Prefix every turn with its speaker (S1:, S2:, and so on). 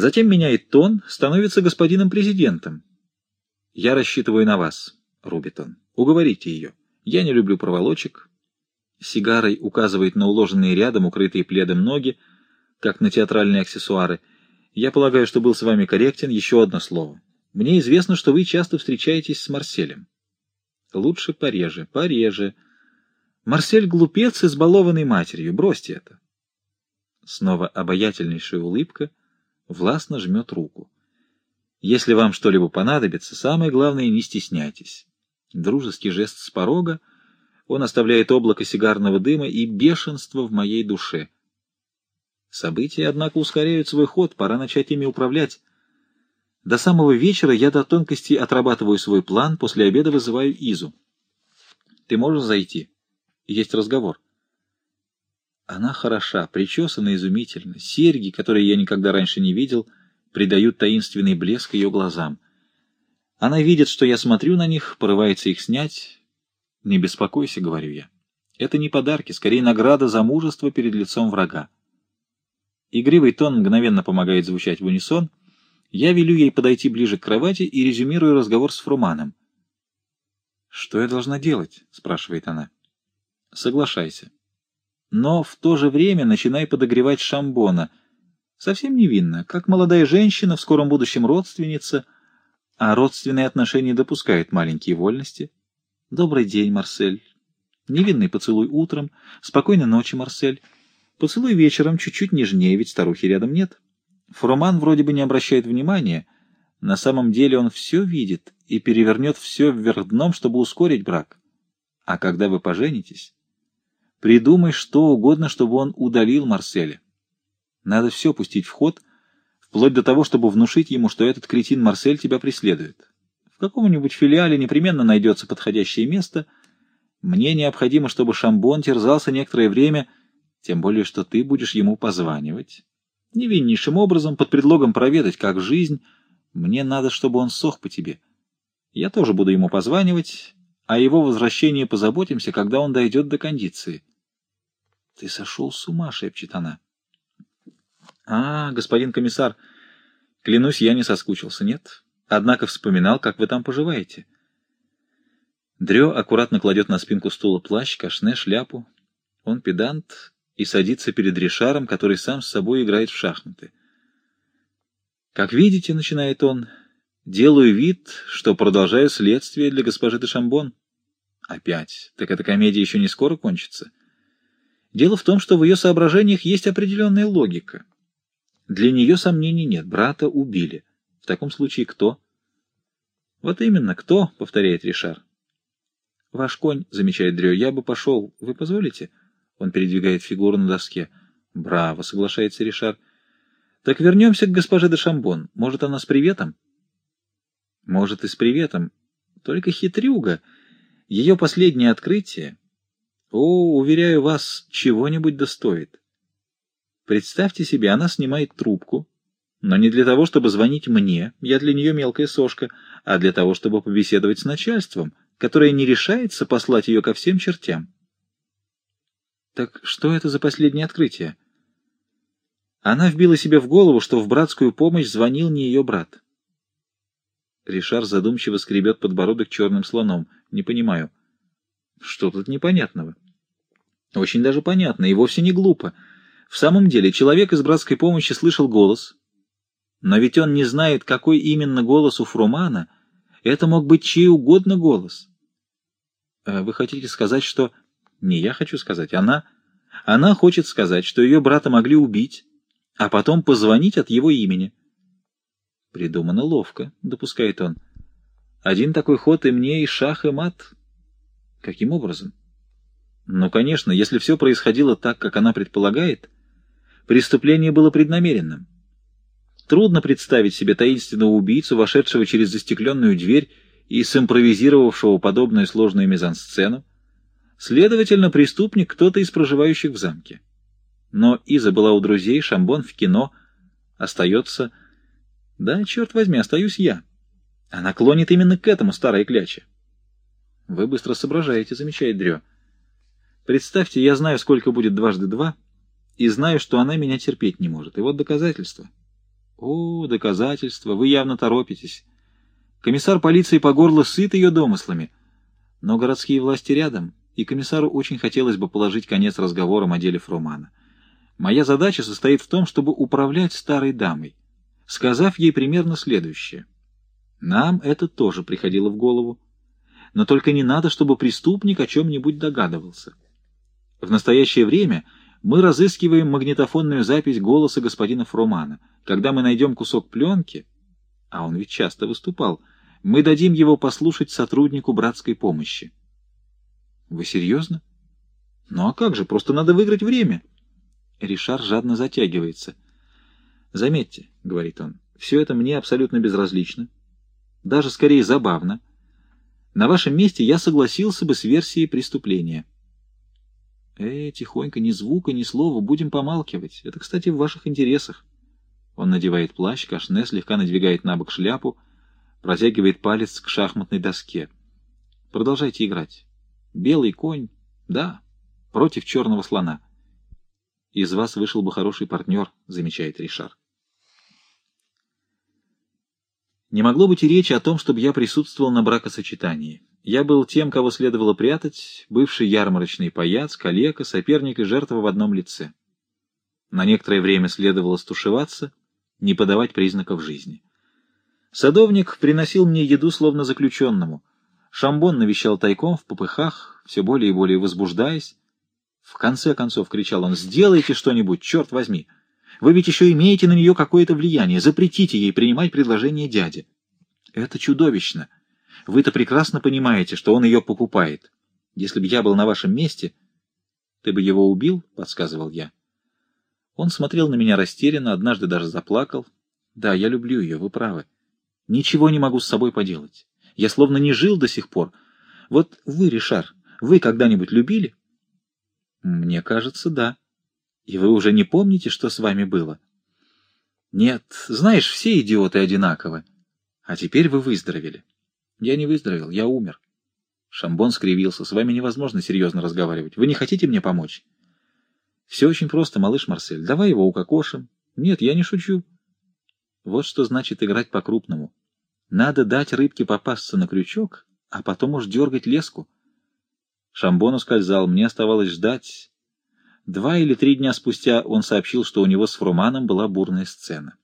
S1: Затем меняет тон, становится господином президентом. «Я рассчитываю на вас», — рубит он. «Уговорите ее. Я не люблю проволочек». Сигарой указывает на уложенные рядом, укрытые пледом ноги, как на театральные аксессуары. «Я полагаю, что был с вами корректен. Еще одно слово. Мне известно, что вы часто встречаетесь с Марселем». «Лучше пореже, пореже». «Марсель — глупец, избалованный матерью. Бросьте это». Снова обаятельнейшая улыбка, властно жмет руку. Если вам что-либо понадобится, самое главное — не стесняйтесь. Дружеский жест с порога, он оставляет облако сигарного дыма и бешенство в моей душе. События, однако, ускоряют свой ход, пора начать ими управлять. До самого вечера я до тонкости отрабатываю свой план, после обеда вызываю Изу. Ты можешь зайти? Есть разговор. Она хороша, причесана изумительно. Серьги, которые я никогда раньше не видел, придают таинственный блеск ее глазам. Она видит, что я смотрю на них, порывается их снять. «Не беспокойся», — говорю я. «Это не подарки, скорее награда за мужество перед лицом врага». Игривый тон мгновенно помогает звучать в унисон. Я велю ей подойти ближе к кровати и резюмирую разговор с Фруманом. «Что я должна делать?» — спрашивает она. «Соглашайся но в то же время начинай подогревать Шамбона. Совсем невинно, как молодая женщина, в скором будущем родственница, а родственные отношения допускают маленькие вольности. Добрый день, Марсель. Невинный поцелуй утром, спокойной ночи, Марсель. Поцелуй вечером чуть-чуть нежнее, ведь старухи рядом нет. Фруман вроде бы не обращает внимания. На самом деле он все видит и перевернет все вверх дном, чтобы ускорить брак. А когда вы поженитесь, Придумай что угодно, чтобы он удалил Марселя. Надо все пустить в ход, вплоть до того, чтобы внушить ему, что этот кретин Марсель тебя преследует. В каком-нибудь филиале непременно найдется подходящее место. Мне необходимо, чтобы Шамбон терзался некоторое время, тем более, что ты будешь ему позванивать. Невиннейшим образом, под предлогом проведать, как жизнь, мне надо, чтобы он сох по тебе. Я тоже буду ему позванивать, а его возвращении позаботимся, когда он дойдет до кондиции. Ты сошел с ума, шепчет она. А, господин комиссар, клянусь, я не соскучился, нет? Однако вспоминал, как вы там поживаете. Дрё аккуратно кладет на спинку стула плащ, кашне, шляпу. Он педант и садится перед Ришаром, который сам с собой играет в шахматы. «Как видите, — начинает он, — делаю вид, что продолжаю следствие для госпожи де Шамбон». «Опять? Так эта комедия еще не скоро кончится?» Дело в том, что в ее соображениях есть определенная логика. Для нее сомнений нет. Брата убили. В таком случае кто? Вот именно, кто, повторяет Ришар. Ваш конь, замечает Дрё, я бы пошел. Вы позволите? Он передвигает фигуру на доске. Браво, соглашается Ришар. Так вернемся к госпоже де Шамбон. Может, она с приветом? Может, и с приветом. Только хитрюга. Ее последнее открытие о, уверяю вас, чего-нибудь достоит. Представьте себе, она снимает трубку, но не для того, чтобы звонить мне, я для нее мелкая сошка, а для того, чтобы побеседовать с начальством, которое не решается послать ее ко всем чертям. Так что это за последнее открытие? Она вбила себе в голову, что в братскую помощь звонил не ее брат. Ришар задумчиво скребет подбородок черным слоном. Не понимаю. Что тут непонятного? Очень даже понятно и вовсе не глупо. В самом деле, человек из братской помощи слышал голос. Но ведь он не знает, какой именно голос у Фрумана. Это мог быть чей угодно голос. Э, вы хотите сказать, что... Не я хочу сказать, она... Она хочет сказать, что ее брата могли убить, а потом позвонить от его имени. Придумано ловко, допускает он. Один такой ход и мне, и шах, и мат. Каким образом? Ну, конечно, если все происходило так, как она предполагает, преступление было преднамеренным. Трудно представить себе таинственного убийцу, вошедшего через застекленную дверь и симпровизировавшего подобную сложную мизансцену. Следовательно, преступник кто-то из проживающих в замке. Но Иза была у друзей, Шамбон в кино. Остается... Да, черт возьми, остаюсь я. Она клонит именно к этому, старая кляча. Вы быстро соображаете, замечает Дрё. Представьте, я знаю, сколько будет дважды два, и знаю, что она меня терпеть не может. И вот доказательство. О, доказательства, вы явно торопитесь. Комиссар полиции по горло сыт ее домыслами. Но городские власти рядом, и комиссару очень хотелось бы положить конец разговорам о деле Фрумана. Моя задача состоит в том, чтобы управлять старой дамой, сказав ей примерно следующее. Нам это тоже приходило в голову. Но только не надо, чтобы преступник о чем-нибудь догадывался. В настоящее время мы разыскиваем магнитофонную запись голоса господина Фромана. Когда мы найдем кусок пленки, а он ведь часто выступал, мы дадим его послушать сотруднику братской помощи. Вы серьезно? Ну а как же, просто надо выиграть время. Ришар жадно затягивается. Заметьте, — говорит он, — все это мне абсолютно безразлично. Даже скорее забавно. На вашем месте я согласился бы с версией преступления. Э, тихонько, ни звука, ни слова, будем помалкивать. Это, кстати, в ваших интересах. Он надевает плащ, кашне, слегка надвигает на бок шляпу, протягивает палец к шахматной доске. Продолжайте играть. Белый конь, да, против черного слона. Из вас вышел бы хороший партнер, замечает Ришар. Не могло быть и речи о том, чтобы я присутствовал на бракосочетании. Я был тем, кого следовало прятать, бывший ярмарочный паяц, калека, соперник и жертва в одном лице. На некоторое время следовало стушеваться, не подавать признаков жизни. Садовник приносил мне еду словно заключенному. Шамбон навещал тайком в попыхах, все более и более возбуждаясь. В конце концов кричал он, «Сделайте что-нибудь, черт возьми! Вы ведь еще имеете на нее какое-то влияние, запретите ей принимать предложение дяди». «Это чудовищно!» Вы-то прекрасно понимаете, что он ее покупает. Если бы я был на вашем месте, ты бы его убил, — подсказывал я. Он смотрел на меня растерянно, однажды даже заплакал. Да, я люблю ее, вы правы. Ничего не могу с собой поделать. Я словно не жил до сих пор. Вот вы, Ришар, вы когда-нибудь любили? Мне кажется, да. И вы уже не помните, что с вами было? Нет, знаешь, все идиоты одинаковы. А теперь вы выздоровели. Я не выздоровел, я умер. Шамбон скривился. С вами невозможно серьезно разговаривать. Вы не хотите мне помочь? Все очень просто, малыш Марсель. Давай его укокошим. Нет, я не шучу. Вот что значит играть по-крупному. Надо дать рыбке попасться на крючок, а потом уж дергать леску. Шамбон ускользал, мне оставалось ждать. Два или три дня спустя он сообщил, что у него с Фруманом была бурная сцена.